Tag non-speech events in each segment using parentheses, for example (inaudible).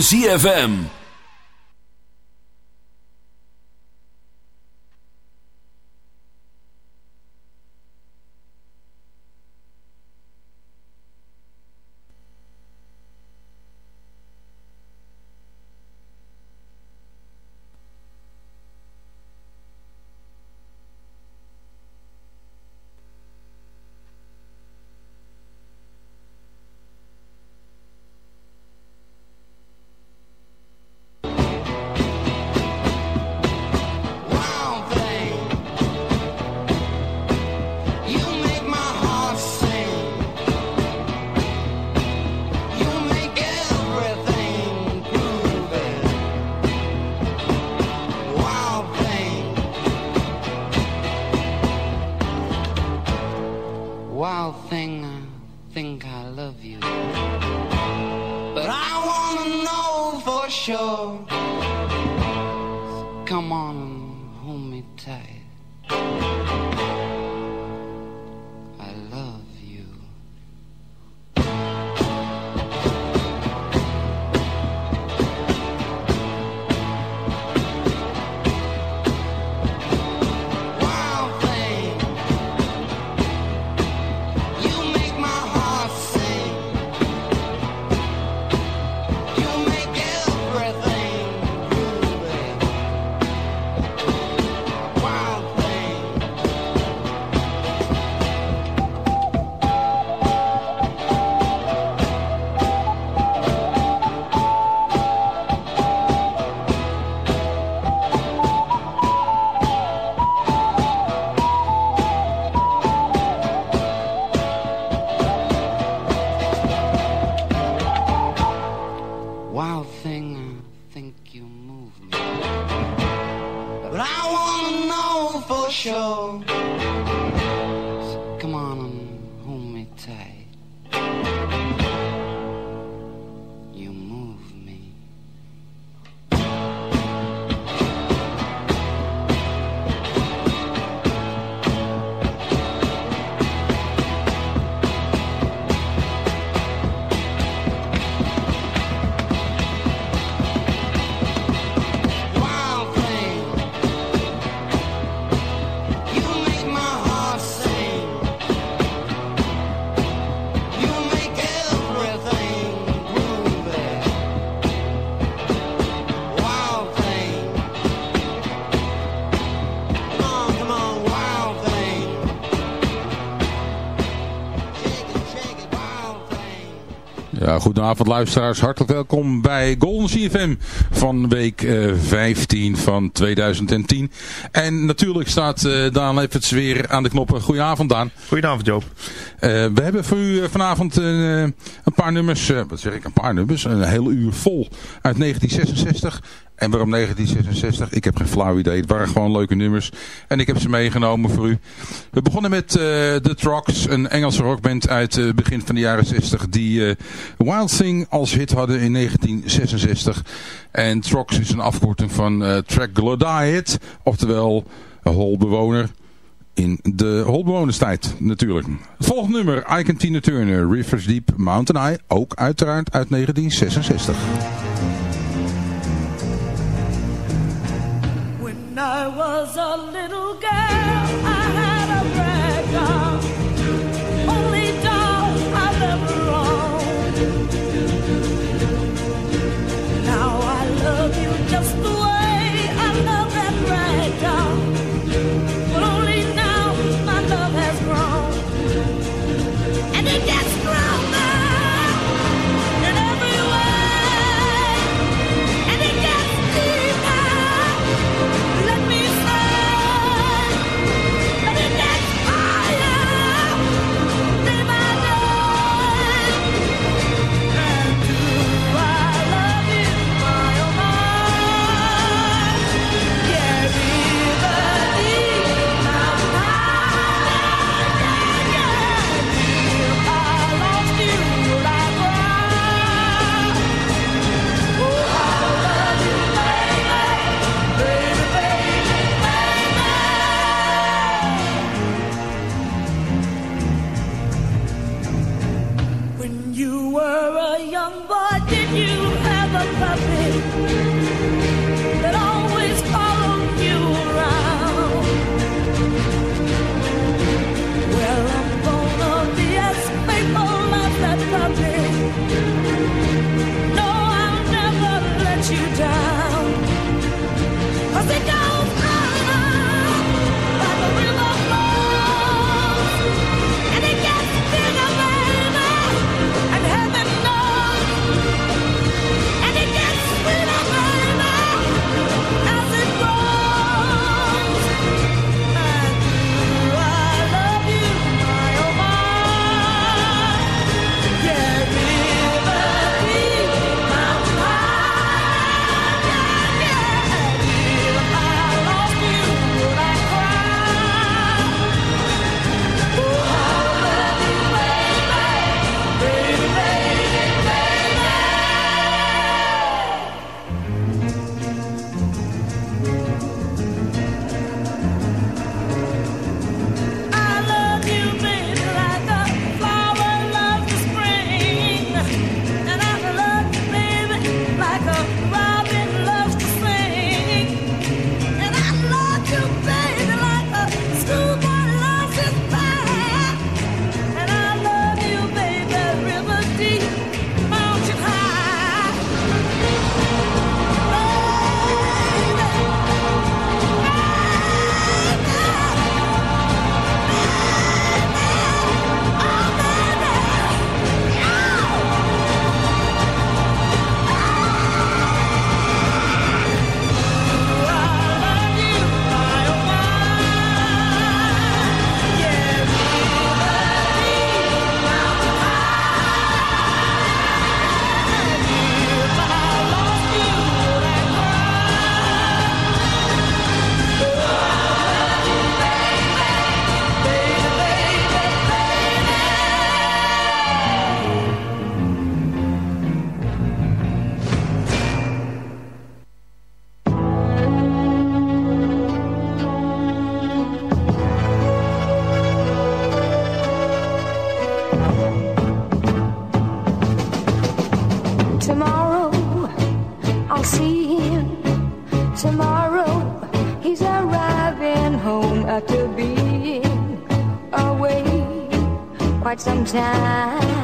ZFM. Goedenavond luisteraars. Hartelijk welkom bij Golden CFM van week uh, eh, 15 van 2010. En natuurlijk staat uh, Daan Leffers weer aan de knoppen. Goedenavond Daan. Goedenavond Joop. Uh, we hebben voor u vanavond een paar nummers, wat zeg ik, een paar nummers, een hele uur vol uit 1966. En waarom 1966? Ik heb geen flauw idee. Het waren gewoon leuke nummers. En ik heb ze meegenomen voor u. We begonnen met uh, The Trucks, een Engelse rockband uit het uh, begin van de jaren 60. Die uh, Wild Thing als hit hadden in 1966. En Trucks is een afkorting van uh, Troglodyte. Oftewel holbewoner. In de holbewonerstijd natuurlijk. Volgende nummer, Ike Tina Turner, Rivers Deep, Mountain Eye. Ook uiteraard uit 1966. I was a little girl, I Tomorrow I'll see him. Tomorrow he's arriving home after being away quite some time.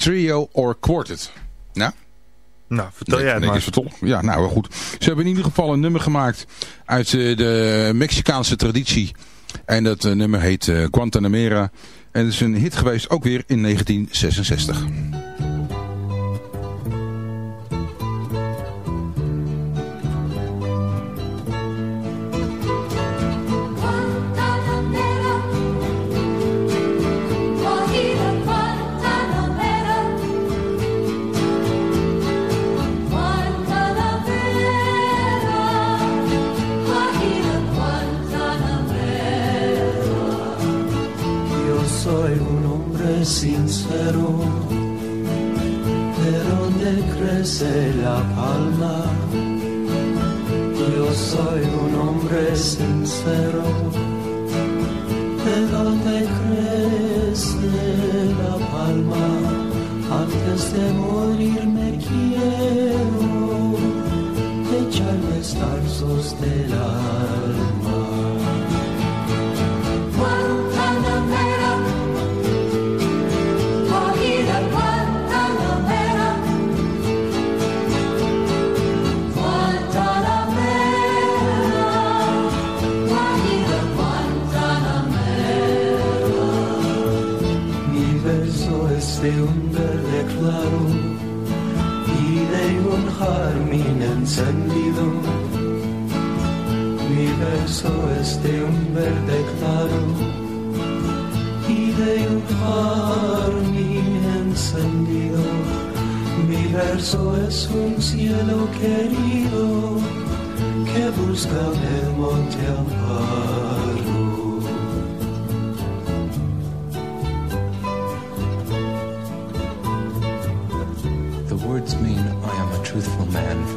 Trio or Quartet. Nou, Nou, vertel jij het maar. Ja, nou wel goed. Ze hebben in ieder geval een nummer gemaakt uit eh, de Mexicaanse traditie. En dat eh, nummer heet eh, Guantanamera. En het is een hit geweest ook weer in 1966. la palma. Yo soy un hombre sincero, pero te crees de la palma. Antes de morir me quiero echar los de la un jardín encendido. Mi verso es de un verde claro y de un jardín encendido. Mi verso es un cielo querido que busca el monte amparo.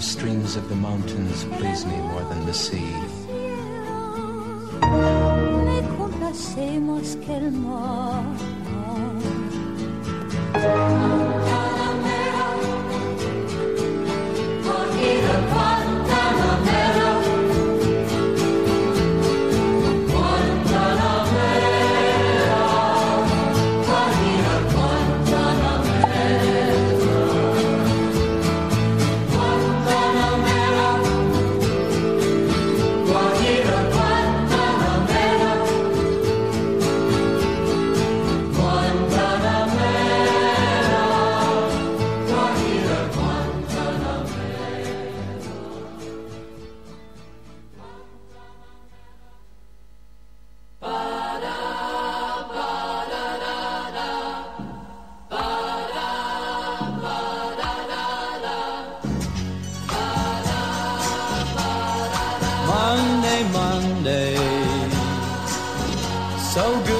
The streams of the mountains please me more than the sea. Complacemos que el mar. 手脚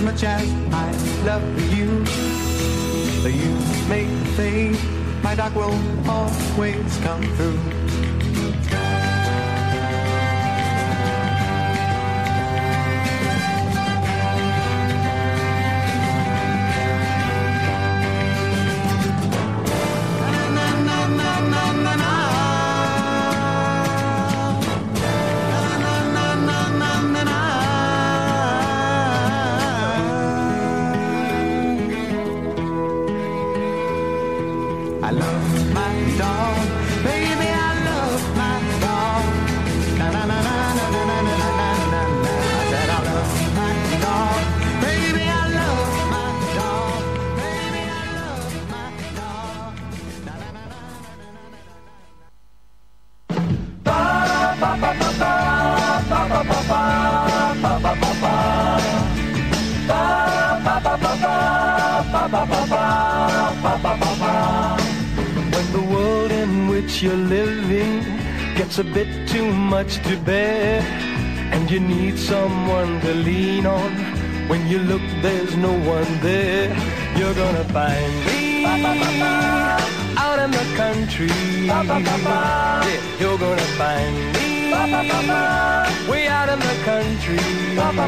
as much as I love you. You the fade, my dog will always come through.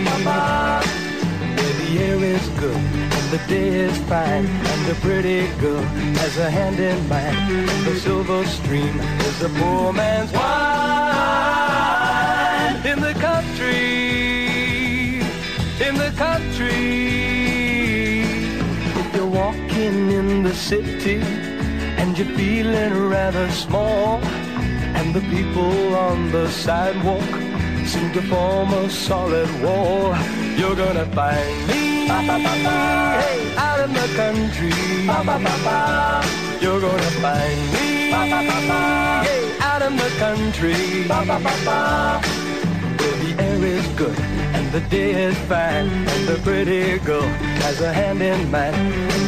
Where the air is good and the day is fine, and the pretty girl has a hand in mine. And the silver stream is a poor man's wine in the country. In the country, if you're walking in the city and you're feeling rather small, and the people on the sidewalk seem to form a solid wall. You're gonna find me out in the country. You're gonna find me out in the country. Where the air is good and the day is fine, and the pretty girl has a hand in mine,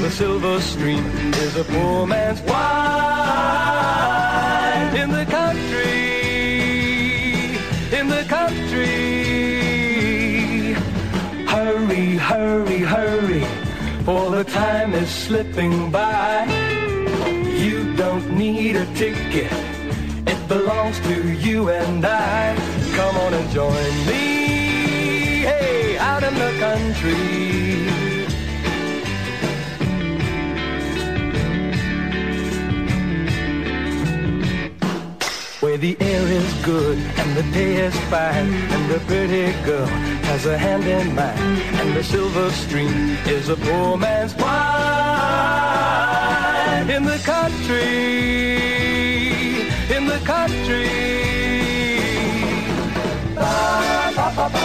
the silver stream is a poor man's wine Hurry, hurry, for the time is slipping by. You don't need a ticket, it belongs to you and I. Come on and join me, hey, out in the country. the air is good and the day is fine and the pretty girl has a hand in mine and the silver stream is a poor man's wine in the country, in the country. Ba, ba, ba,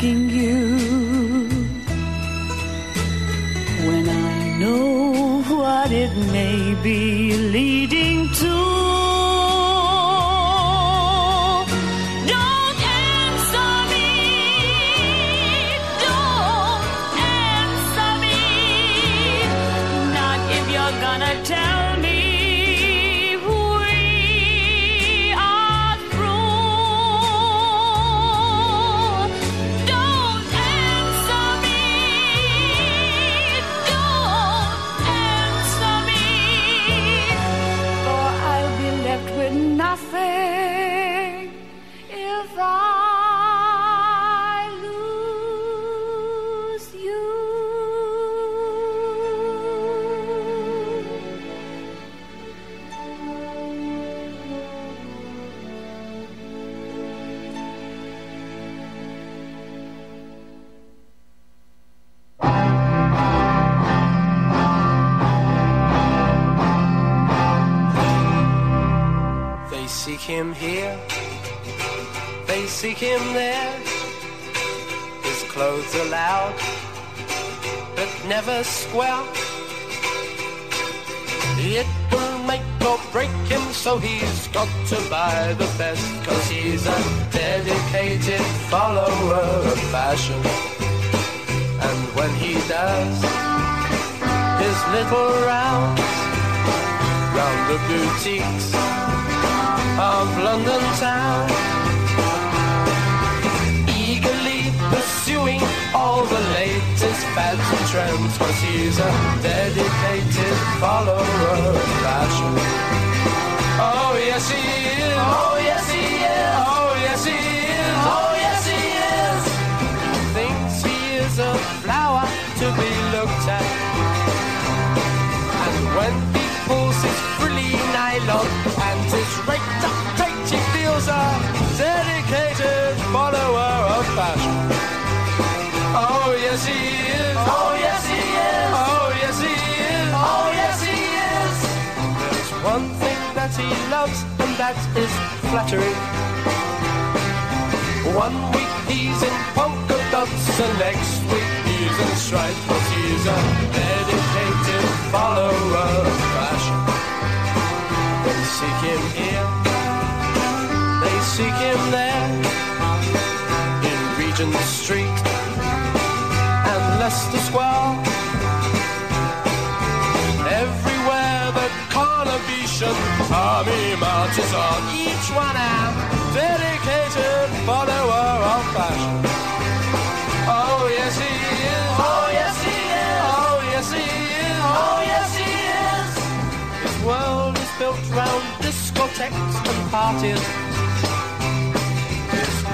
Asking you when I know what it may be round the boutiques of London town. Eagerly pursuing all the latest fads and trends, cause he's a dedicated follower of fashion. Oh yes he is. Oh yes he is. Oh yes he is. Oh yes he is. Thinks he is a flower to be fashion. Oh yes he is. Oh yes he is. Oh yes he is. Oh yes he is. There's one thing that he loves, and that is flattery. One week he's in polka dots, and next week he's in stripes. But he's a dedicated follower of fashion. They seek him here, they seek him there, Regent Street and Leicester Square. Everywhere the Carnabetian army marches on, each one a dedicated follower of fashion. Oh yes he is. Oh yes he is. Oh yes he is. Oh yes he is. His world is built round discotheques and parties.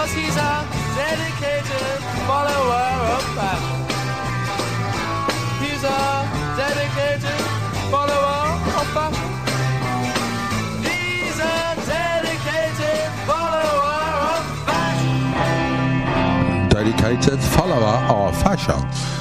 Cause he's a dedicated follower of fashion. He's a dedicated follower of fashion. He's a dedicated follower of fashion. Dedicated follower of fashion.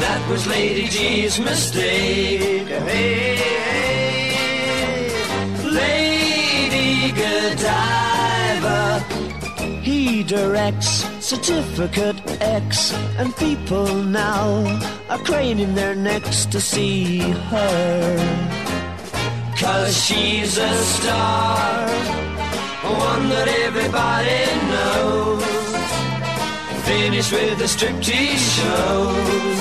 That was Lady G's mistake. Hey, hey, Lady Godiva. He directs Certificate X, and people now are craning their necks to see her. Cause she's a star, one that everybody knows. Finished with the striptease shows.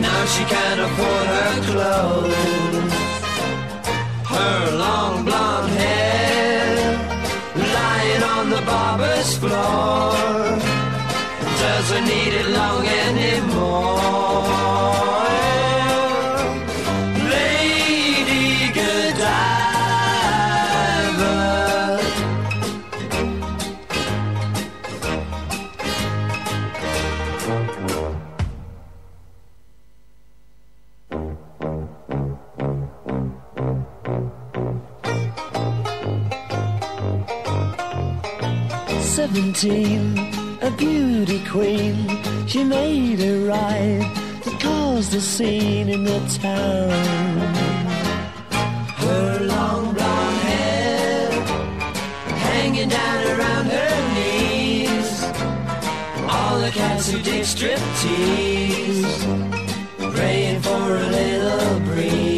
Now she can't afford her clothes. Her long blonde hair lying on the barber's floor doesn't need it long anymore. Seventeen, a beauty queen. She made a ride that caused a scene in the town. Her long blonde hair hanging down around her knees. All the cats who dig striptease, praying for a little breeze.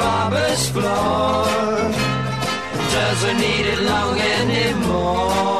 barber's floor doesn't need it long anymore.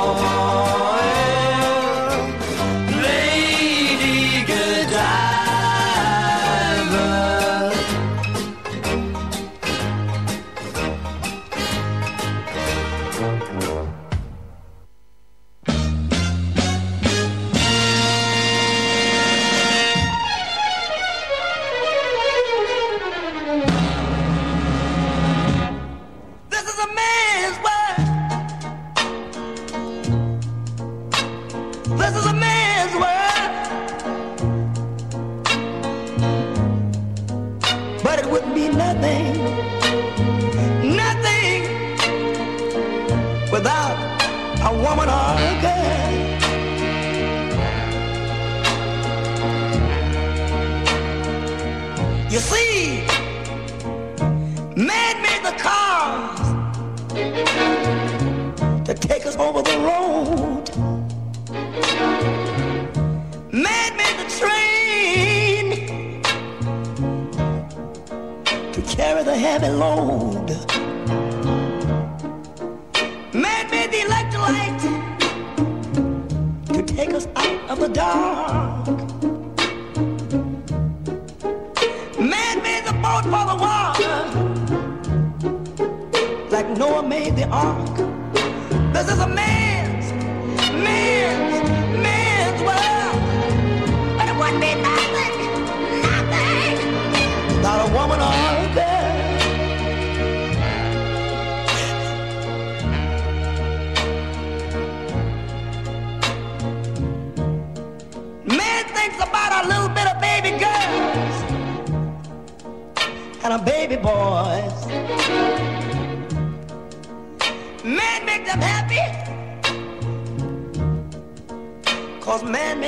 alone.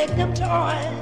Make them toys.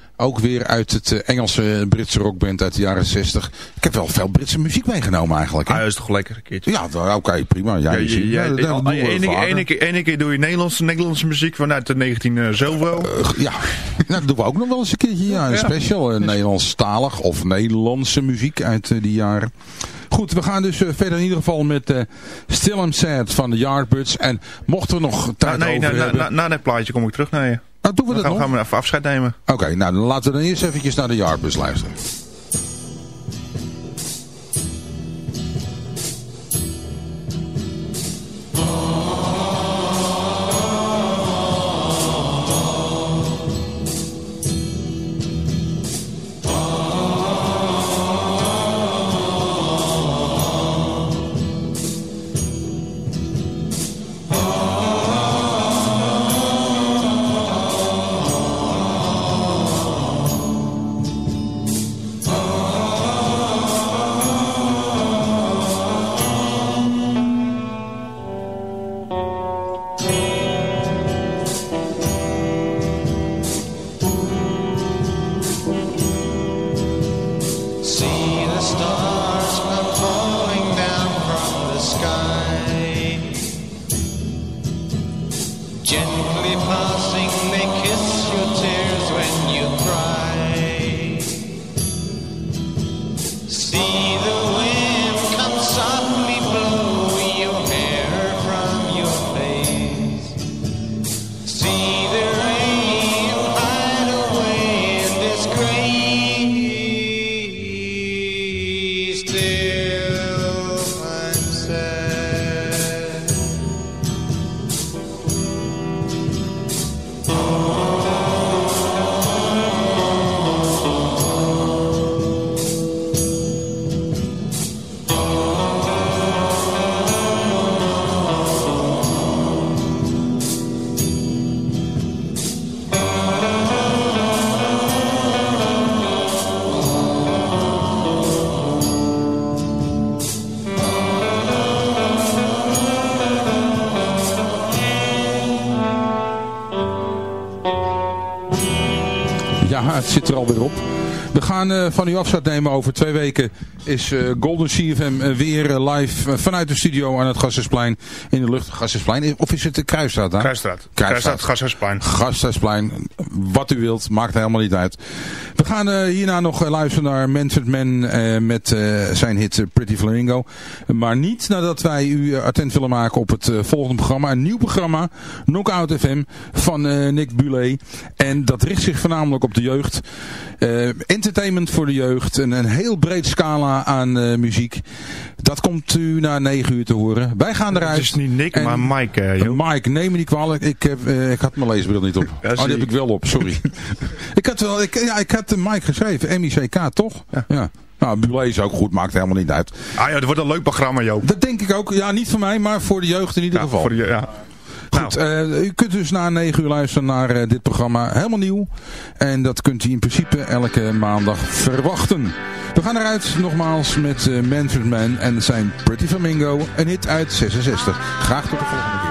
ook weer uit het eh, Engelse Britse rockband uit de jaren 60. Ik heb wel veel Britse muziek meegenomen eigenlijk. Hè? Ah, dat is toch lekker een keertje. Ja, oké, prima. Ja, je ziet- ja, we ene, keer- doe je Nederlandse, Nederlandse muziek vanuit de 19 eh, zoveel. Eh, ja, (laughs) nou, dat doen we ook nog wel eens een keertje. Ja, een Ja. special. Nederlandstalig of Nederlandse muziek uit eh, die jaren. Goed, we gaan dus eh, verder in ieder geval met eh Still I'm Sad van de Yardbirds. En mochten we nog tijd Nou, nee, over na, na, hebben... na, na dat plaatje kom ik terug naar je. Nou, doen we Dan dat gaan, nog? gaan we even afscheid nemen. Oké, nou dan laten we dan eerst eventjes naar de Yardbirds luisteren. Zit er alweer op. We gaan eh, van u afscheid nemen over twee weken. is eh, Golden CFM eh, weer live vanuit de studio aan het Gassersplein in de lucht. Gassersplein, of is het de Kruisstraat daar? Kruisstraat. Kruisstraat, Gashuisplein. Gasthuisplein, wat u wilt, maakt helemaal niet uit. We gaan eh, hierna nog eh, luisteren naar Manfred Mann eh, met zijn hit Pretty Flamingo. Maar niet nadat wij u attent willen maken op het volgende programma. Een nieuw programma, Knockout FM, van Nick Buley. En dat richt zich voornamelijk op de jeugd. Entertainment voor de jeugd. Een, een heel breed scala aan muziek. Dat komt u na 9 uur te horen. Wij gaan eruit. Het is niet Nick, En- maar Mike. joh. Mike, neem me niet kwalijk. Ik, heb, ik had mijn leesbril niet op. Oh, die heb ik. ik wel op, sorry. (laughs) ik had wel, ik, ja, ik had de Mike geschreven. M-I-C-K, toch? Ja. Nou, Bulé is ook goed, maakt helemaal niet uit. Ah ja, het wordt een leuk programma, Joop. Dat denk ik ook. Ja, niet voor mij, maar voor de jeugd in ieder Ja, geval. voor de, ja. Goed, eh, u kunt dus na 9 uur luisteren naar eh, dit programma. Helemaal nieuw. En dat kunt u in principe elke maandag verwachten. We gaan eruit nogmaals met eh Manfred Man en zijn Pretty Flamingo. Een hit uit 66. Graag tot de volgende keer.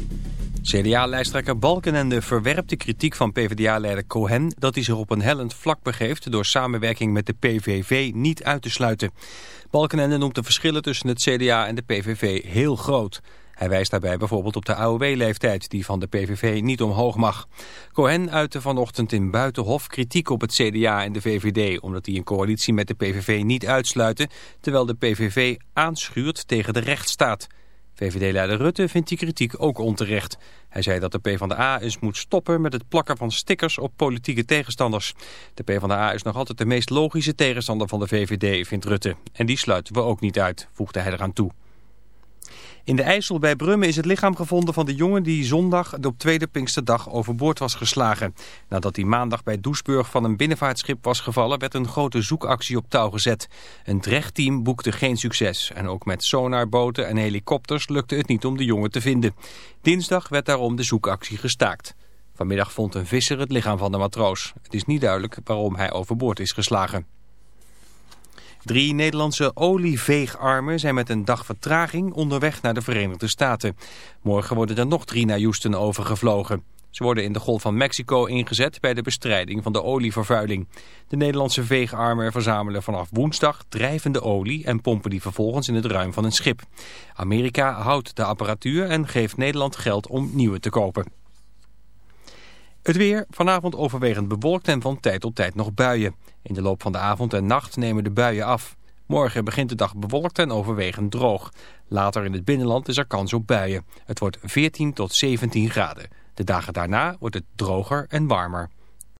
CDA-lijsttrekker Balkenende verwerpt de kritiek van PvdA-leider Cohen... dat hij zich op een hellend vlak begeeft door samenwerking met de PVV niet uit te sluiten. Balkenende noemt de verschillen tussen het CDA en de PVV heel groot. Hij wijst daarbij bijvoorbeeld op de AOW-leeftijd die van de PVV niet omhoog mag. Cohen uitte vanochtend in Buitenhof kritiek op het CDA en de VVD... omdat die een coalitie met de PVV niet uitsluiten... terwijl de PVV aanschuurt tegen de rechtsstaat... VVD-leider Rutte vindt die kritiek ook onterecht. Hij zei dat de PvdA eens moet stoppen met het plakken van stickers op politieke tegenstanders. De PvdA is nog altijd de meest logische tegenstander van de VVD, vindt Rutte. En die sluiten we ook niet uit, voegde hij eraan toe. In de IJssel bij Brummen is het lichaam gevonden van de jongen die zondag op tweede Pinksterdag overboord was geslagen. Nadat hij maandag bij Doesburg van een binnenvaartschip was gevallen werd een grote zoekactie op touw gezet. Een drechtteam boekte geen succes en ook met sonarboten en helikopters lukte het niet om de jongen te vinden. Dinsdag werd daarom de zoekactie gestaakt. Vanmiddag vond een visser het lichaam van de matroos. Het is niet duidelijk waarom hij overboord is geslagen. Drie Nederlandse olieveegarmen zijn met een dag vertraging onderweg naar de Verenigde Staten. Morgen worden er nog drie naar Houston overgevlogen. Ze worden in de Golf van Mexico ingezet bij de bestrijding van de olievervuiling. De Nederlandse veegarmen verzamelen vanaf woensdag drijvende olie en pompen die vervolgens in het ruim van een schip. Amerika houdt de apparatuur en geeft Nederland geld om nieuwe te kopen. Het weer, vanavond overwegend bewolkt en van tijd tot tijd nog buien. In de loop van de avond en nacht nemen de buien af. Morgen begint de dag bewolkt en overwegend droog. Later in het binnenland is er kans op buien. Het wordt 14 tot 17 graden. De dagen daarna wordt het droger en warmer.